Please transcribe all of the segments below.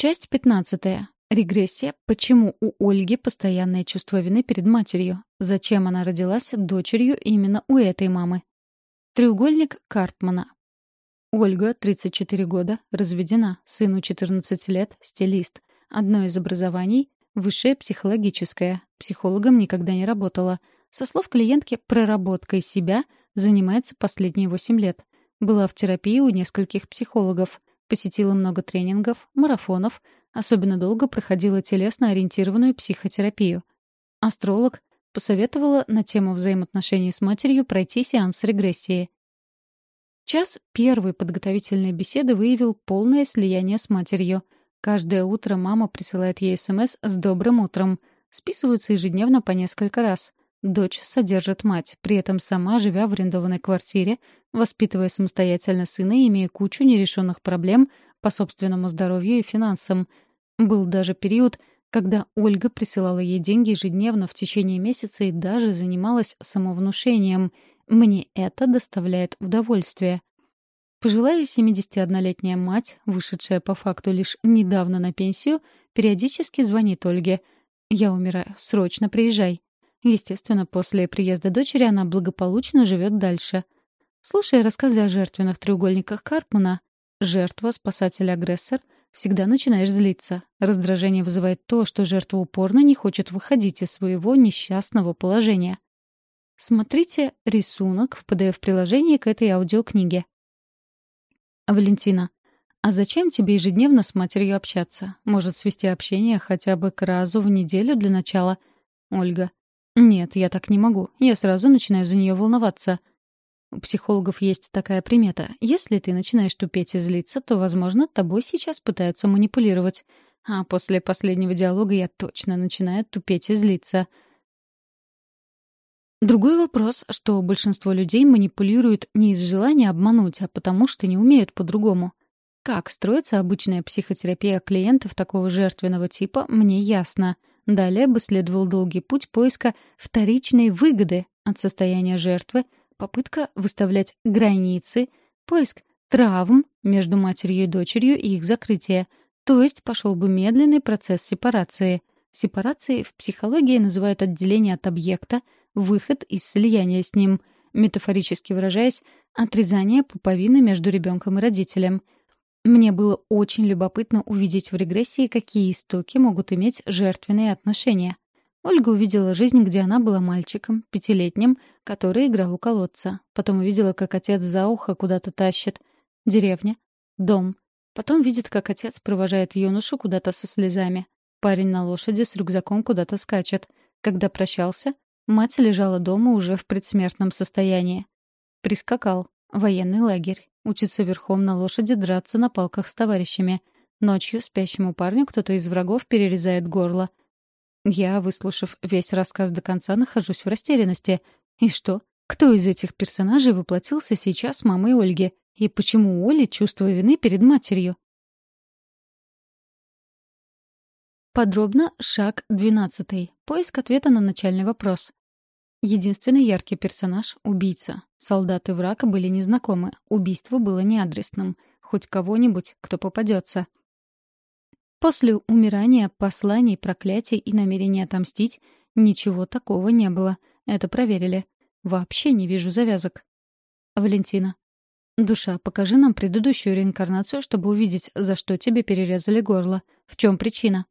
Часть пятнадцатая. Регрессия. Почему у Ольги постоянное чувство вины перед матерью? Зачем она родилась дочерью именно у этой мамы? Треугольник Карпмана. Ольга, 34 года, разведена, сыну 14 лет, стилист. Одно из образований — высшее психологическое. Психологом никогда не работала. Со слов клиентки, проработкой себя занимается последние 8 лет. Была в терапии у нескольких психологов. Посетила много тренингов, марафонов, особенно долго проходила телесно-ориентированную психотерапию. Астролог посоветовала на тему взаимоотношений с матерью пройти сеанс регрессии. Час первой подготовительной беседы выявил полное слияние с матерью. Каждое утро мама присылает ей СМС с «добрым утром». Списываются ежедневно по несколько раз. Дочь содержит мать, при этом сама, живя в арендованной квартире, воспитывая самостоятельно сына и имея кучу нерешенных проблем по собственному здоровью и финансам. Был даже период, когда Ольга присылала ей деньги ежедневно в течение месяца и даже занималась самовнушением. «Мне это доставляет удовольствие». Пожилая 71-летняя мать, вышедшая по факту лишь недавно на пенсию, периодически звонит Ольге. «Я умираю. Срочно приезжай». Естественно, после приезда дочери она благополучно живет дальше. Слушая рассказы о жертвенных треугольниках Карпмана, жертва, спасатель, агрессор, всегда начинаешь злиться. Раздражение вызывает то, что жертва упорно не хочет выходить из своего несчастного положения. Смотрите рисунок в PDF-приложении к этой аудиокниге. Валентина. А зачем тебе ежедневно с матерью общаться? Может, свести общение хотя бы к разу в неделю для начала? Ольга. «Нет, я так не могу. Я сразу начинаю за нее волноваться». У психологов есть такая примета. Если ты начинаешь тупеть и злиться, то, возможно, тобой сейчас пытаются манипулировать. А после последнего диалога я точно начинаю тупеть и злиться. Другой вопрос, что большинство людей манипулируют не из желания обмануть, а потому что не умеют по-другому. Как строится обычная психотерапия клиентов такого жертвенного типа, мне ясно — Далее бы следовал долгий путь поиска вторичной выгоды от состояния жертвы, попытка выставлять границы, поиск травм между матерью и дочерью и их закрытие. То есть пошел бы медленный процесс сепарации. Сепарацией в психологии называют отделение от объекта, выход из слияния с ним, метафорически выражаясь, отрезание пуповины между ребенком и родителем — мне было очень любопытно увидеть в регрессии, какие истоки могут иметь жертвенные отношения. Ольга увидела жизнь, где она была мальчиком, пятилетним, который играл у колодца. Потом увидела, как отец за ухо куда-то тащит. Деревня. Дом. Потом видит, как отец провожает юношу куда-то со слезами. Парень на лошади с рюкзаком куда-то скачет. Когда прощался, мать лежала дома уже в предсмертном состоянии. Прискакал. Военный лагерь. Учится верхом на лошади драться на палках с товарищами. Ночью спящему парню кто-то из врагов перерезает горло. Я, выслушав весь рассказ до конца, нахожусь в растерянности. И что? Кто из этих персонажей воплотился сейчас мамой Ольги? И почему у Оли чувство вины перед матерью? Подробно шаг 12. Поиск ответа на начальный вопрос. Единственный яркий персонаж — убийца. Солдаты врага были незнакомы, убийство было неадресным. Хоть кого-нибудь, кто попадется. После умирания, посланий, проклятий и намерения отомстить ничего такого не было. Это проверили. Вообще не вижу завязок. Валентина. Душа, покажи нам предыдущую реинкарнацию, чтобы увидеть, за что тебе перерезали горло. В чем причина?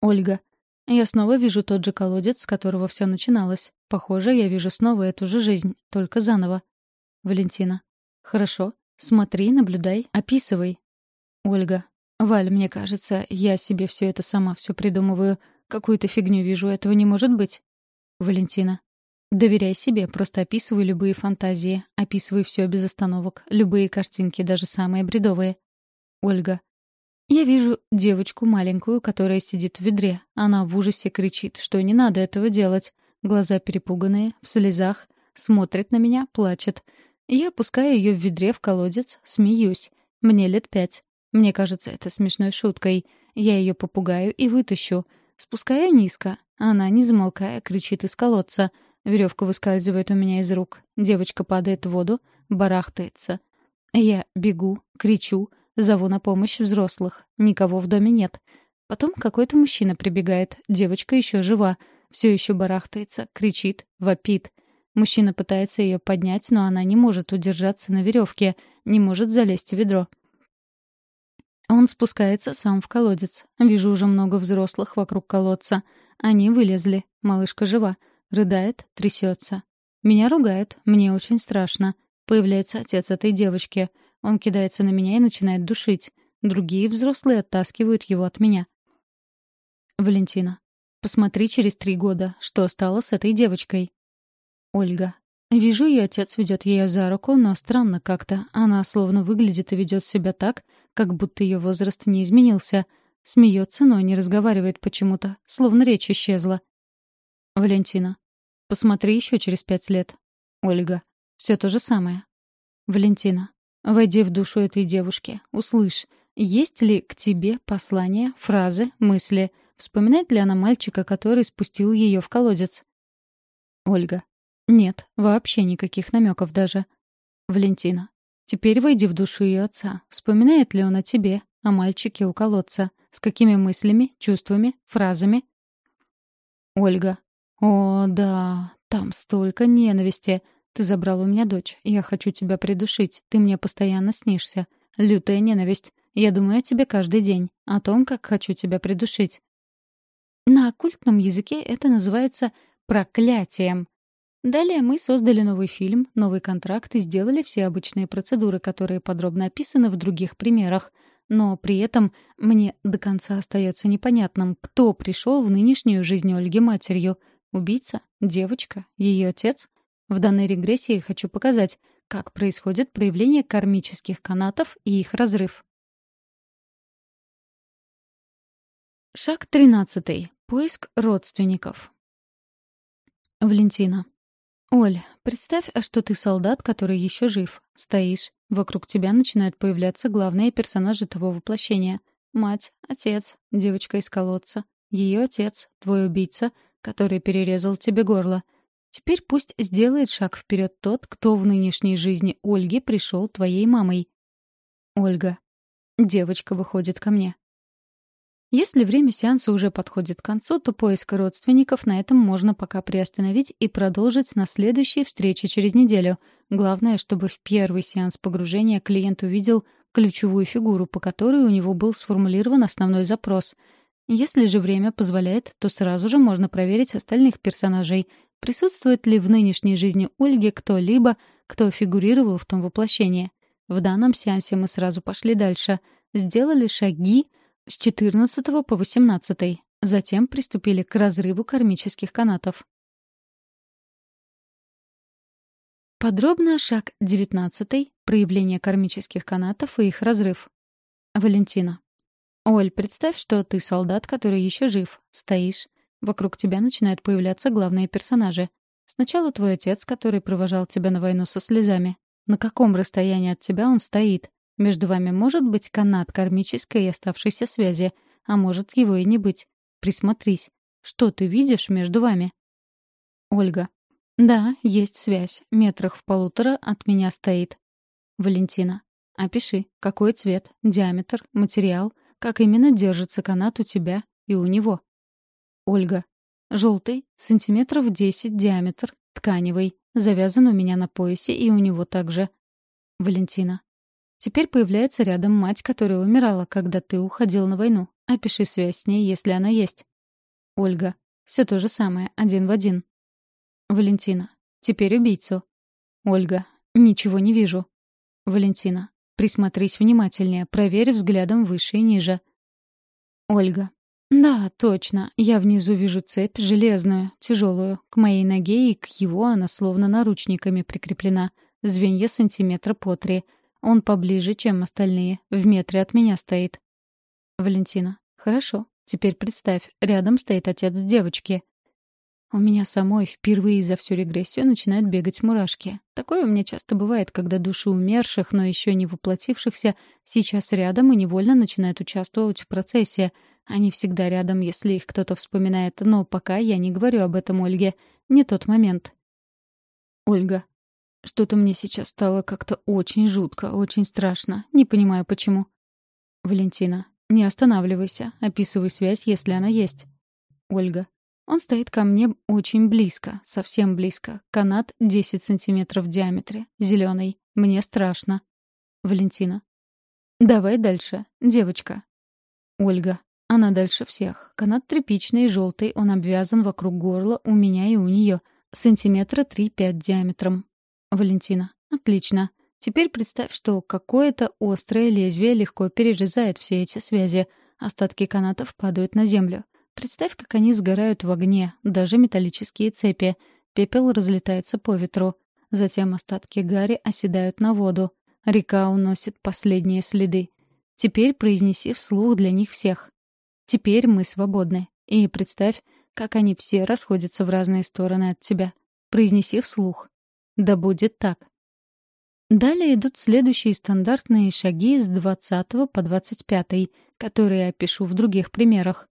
Ольга. Я снова вижу тот же колодец, с которого все начиналось. Похоже, я вижу снова эту же жизнь, только заново. Валентина. Хорошо. Смотри, наблюдай, описывай. Ольга. Валь, мне кажется, я себе все это сама все придумываю. Какую-то фигню вижу, этого не может быть. Валентина. Доверяй себе, просто описывай любые фантазии, описывай все без остановок, любые картинки, даже самые бредовые. Ольга. Я вижу девочку маленькую, которая сидит в ведре. Она в ужасе кричит, что не надо этого делать. Глаза перепуганные, в слезах, смотрит на меня, плачет. Я опускаю ее в ведре в колодец, смеюсь. Мне лет пять. Мне кажется это смешной шуткой. Я ее попугаю и вытащу. Спускаю низко. Она, не замолкая, кричит из колодца. Веревка выскальзывает у меня из рук. Девочка падает в воду, барахтается. Я бегу, кричу, Зову на помощь взрослых. Никого в доме нет. Потом какой-то мужчина прибегает. Девочка еще жива. Все еще барахтается, кричит, вопит. Мужчина пытается ее поднять, но она не может удержаться на веревке, не может залезть в ведро. Он спускается сам в колодец. Вижу уже много взрослых вокруг колодца. Они вылезли. Малышка жива. Рыдает, трясется. Меня ругают. Мне очень страшно. Появляется отец этой девочки. Он кидается на меня и начинает душить. Другие взрослые оттаскивают его от меня. Валентина. Посмотри через три года, что стало с этой девочкой. Ольга. Вижу, ее отец ведет ее за руку, но странно как-то. Она словно выглядит и ведет себя так, как будто ее возраст не изменился. Смеется, но не разговаривает почему-то, словно речь исчезла. Валентина. Посмотри еще через пять лет. Ольга. Все то же самое. Валентина. Войди в душу этой девушки. Услышь, есть ли к тебе послания, фразы, мысли. Вспоминает ли она мальчика, который спустил ее в колодец? Ольга. Нет, вообще никаких намеков даже. Валентина. Теперь войди в душу ее отца. Вспоминает ли он о тебе, о мальчике у колодца? С какими мыслями, чувствами, фразами? Ольга. О, да, там столько ненависти. Ты забрал у меня дочь. Я хочу тебя придушить. Ты мне постоянно снишься. Лютая ненависть. Я думаю о тебе каждый день. О том, как хочу тебя придушить. На оккультном языке это называется проклятием. Далее мы создали новый фильм, новый контракт и сделали все обычные процедуры, которые подробно описаны в других примерах. Но при этом мне до конца остается непонятным, кто пришел в нынешнюю жизнь Ольги матерью. Убийца? Девочка? Ее отец? В данной регрессии хочу показать, как происходит проявление кармических канатов и их разрыв. Шаг 13. Поиск родственников. Валентина. «Оль, представь, а что ты солдат, который еще жив. Стоишь. Вокруг тебя начинают появляться главные персонажи того воплощения. Мать, отец, девочка из колодца, ее отец, твой убийца, который перерезал тебе горло. Теперь пусть сделает шаг вперед тот, кто в нынешней жизни Ольги пришел твоей мамой. Ольга. Девочка выходит ко мне. Если время сеанса уже подходит к концу, то поиск родственников на этом можно пока приостановить и продолжить на следующей встрече через неделю. Главное, чтобы в первый сеанс погружения клиент увидел ключевую фигуру, по которой у него был сформулирован основной запрос. Если же время позволяет, то сразу же можно проверить остальных персонажей, присутствует ли в нынешней жизни Ольги кто-либо, кто фигурировал в том воплощении. В данном сеансе мы сразу пошли дальше. Сделали шаги — с 14 по 18. Затем приступили к разрыву кармических канатов. Подробно шаг 19. Проявление кармических канатов и их разрыв. Валентина. Оль, представь, что ты солдат, который еще жив. Стоишь. Вокруг тебя начинают появляться главные персонажи. Сначала твой отец, который провожал тебя на войну со слезами. На каком расстоянии от тебя он стоит? Между вами может быть канат кармической и оставшейся связи, а может его и не быть. Присмотрись. Что ты видишь между вами? Ольга. Да, есть связь. Метрах в полутора от меня стоит. Валентина. Опиши, какой цвет, диаметр, материал, как именно держится канат у тебя и у него. Ольга. Желтый, сантиметров 10 диаметр, тканевый, завязан у меня на поясе и у него также. Валентина. Теперь появляется рядом мать, которая умирала, когда ты уходил на войну. Опиши связь с ней, если она есть. Ольга. Все то же самое, один в один. Валентина. Теперь убийцу. Ольга. Ничего не вижу. Валентина. Присмотрись внимательнее, проверь взглядом выше и ниже. Ольга. Да, точно. Я внизу вижу цепь железную, тяжелую. К моей ноге и к его она словно наручниками прикреплена. Звенья сантиметра по три. Он поближе, чем остальные. В метре от меня стоит. Валентина. Хорошо. Теперь представь, рядом стоит отец девочки. У меня самой впервые за всю регрессию начинают бегать мурашки. Такое у меня часто бывает, когда души умерших, но еще не воплотившихся, сейчас рядом и невольно начинают участвовать в процессе. Они всегда рядом, если их кто-то вспоминает, но пока я не говорю об этом Ольге. Не тот момент. Ольга. Что-то мне сейчас стало как-то очень жутко, очень страшно. Не понимаю, почему. Валентина. Не останавливайся. Описывай связь, если она есть. Ольга. Он стоит ко мне очень близко, совсем близко. Канат 10 сантиметров в диаметре, зеленый. Мне страшно. Валентина. Давай дальше, девочка. Ольга. Она дальше всех. Канат тряпичный, желтый, он обвязан вокруг горла у меня и у нее. Сантиметра 3-5 диаметром. Валентина. Отлично. Теперь представь, что какое-то острое лезвие легко перерезает все эти связи. Остатки канатов падают на землю. Представь, как они сгорают в огне, даже металлические цепи. Пепел разлетается по ветру. Затем остатки гари оседают на воду. Река уносит последние следы. Теперь произнеси вслух для них всех. Теперь мы свободны. И представь, как они все расходятся в разные стороны от тебя. Произнеси вслух. Да будет так. Далее идут следующие стандартные шаги с 20 по 25, которые я опишу в других примерах.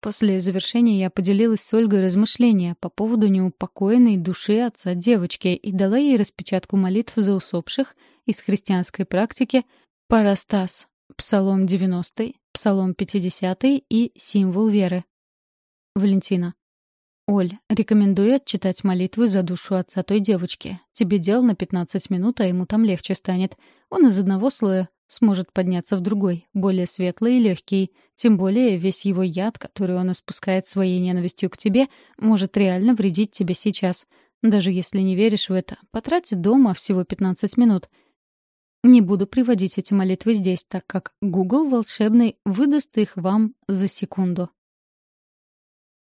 После завершения я поделилась с Ольгой размышления по поводу неупокоенной души отца девочки и дала ей распечатку молитв за усопших из христианской практики «Парастас», Псалом 90, Псалом 50 и «Символ веры». Валентина. «Оль, рекомендую отчитать молитвы за душу отца той девочки. Тебе дел на 15 минут, а ему там легче станет. Он из одного слоя сможет подняться в другой, более светлый и легкий. Тем более весь его яд, который он испускает своей ненавистью к тебе, может реально вредить тебе сейчас. Даже если не веришь в это, потрать дома всего 15 минут. Не буду приводить эти молитвы здесь, так как Google волшебный выдаст их вам за секунду.